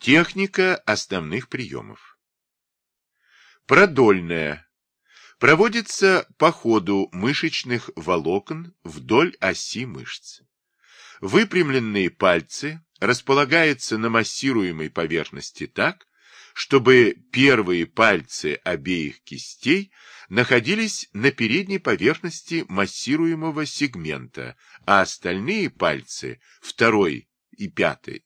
Техника основных приемов. Продольная. Проводится по ходу мышечных волокон вдоль оси мышц. Выпрямленные пальцы располагаются на массируемой поверхности так, чтобы первые пальцы обеих кистей находились на передней поверхности массируемого сегмента, а остальные пальцы, второй и пятый,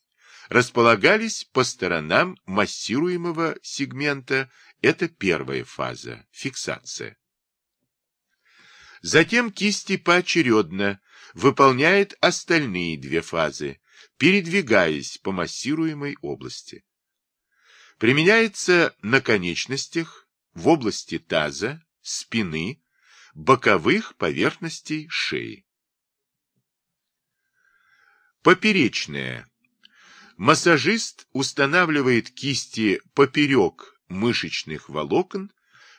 располагались по сторонам массируемого сегмента. Это первая фаза, фиксация. Затем кисти поочередно выполняют остальные две фазы, передвигаясь по массируемой области. Применяется на конечностях, в области таза, спины, боковых поверхностей шеи. Поперечная Массажист устанавливает кисти поперек мышечных волокон,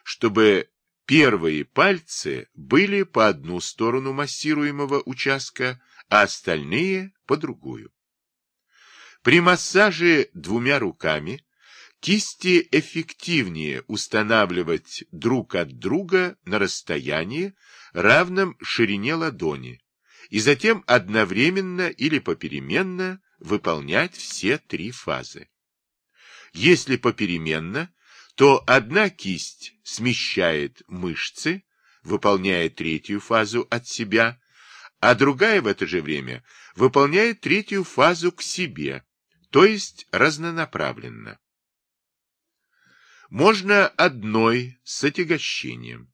чтобы первые пальцы были по одну сторону массируемого участка, а остальные по другую. При массаже двумя руками кисти эффективнее устанавливать друг от друга на расстоянии, равном ширине ладони, и затем одновременно или попеременно выполнять все три фазы. Если попеременно, то одна кисть смещает мышцы, выполняя третью фазу от себя, а другая в это же время выполняет третью фазу к себе, то есть разнонаправленно. Можно одной с отягощением.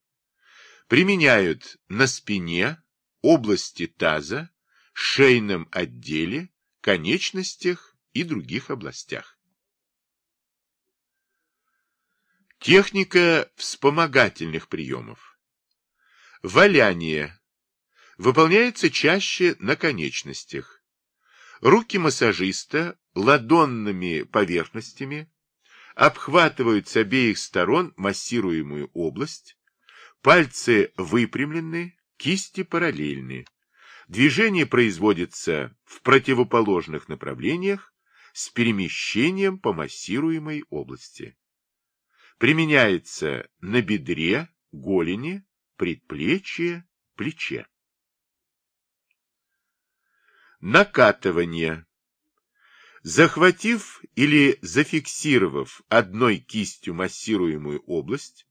Применяют на спине, области таза, шейном отделе, конечностях и других областях. Техника вспомогательных приемов. Валяние. Выполняется чаще на конечностях. Руки массажиста ладонными поверхностями обхватывают с обеих сторон массируемую область, пальцы выпрямлены, кисти параллельны. Движение производится в противоположных направлениях с перемещением по массируемой области. Применяется на бедре, голени, предплечье, плече. Накатывание. Захватив или зафиксировав одной кистью массируемую область,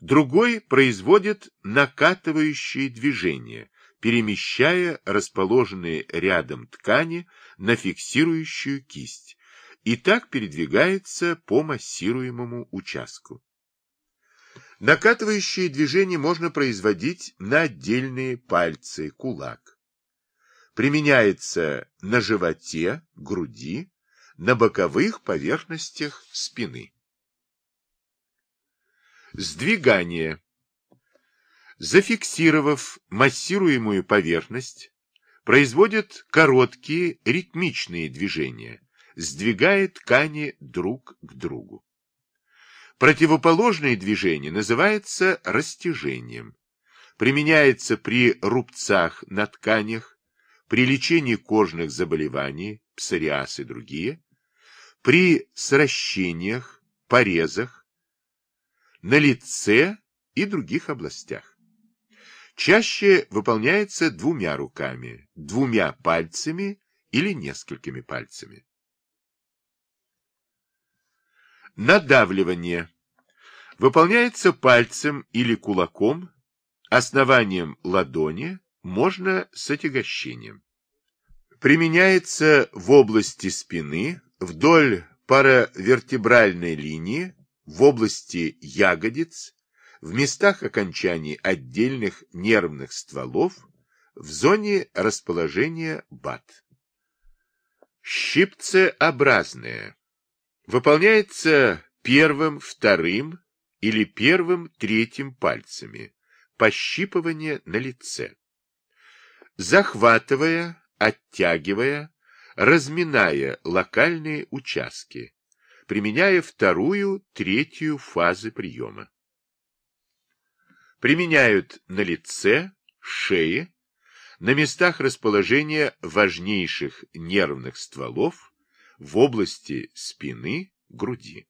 другой производит накатывающие движения, перемещая расположенные рядом ткани на фиксирующую кисть, и так передвигается по массируемому участку. Накатывающие движения можно производить на отдельные пальцы, кулак. Применяется на животе, груди, на боковых поверхностях спины. Сдвигание. Зафиксировав массируемую поверхность, производят короткие ритмичные движения, сдвигая ткани друг к другу. Противоположное движение называется растяжением. Применяется при рубцах на тканях, при лечении кожных заболеваний, псориаз и другие, при сращениях, порезах, на лице и других областях. Чаще выполняется двумя руками, двумя пальцами или несколькими пальцами. Надавливание. Выполняется пальцем или кулаком, основанием ладони, можно с отягощением. Применяется в области спины, вдоль паравертебральной линии, в области ягодиц, в местах окончаний отдельных нервных стволов, в зоне расположения БАТ. Щипцеобразное. Выполняется первым, вторым или первым, третьим пальцами. Пощипывание на лице. Захватывая, оттягивая, разминая локальные участки, применяя вторую, третью фазы приема применяют на лице, шее, на местах расположения важнейших нервных стволов, в области спины, груди.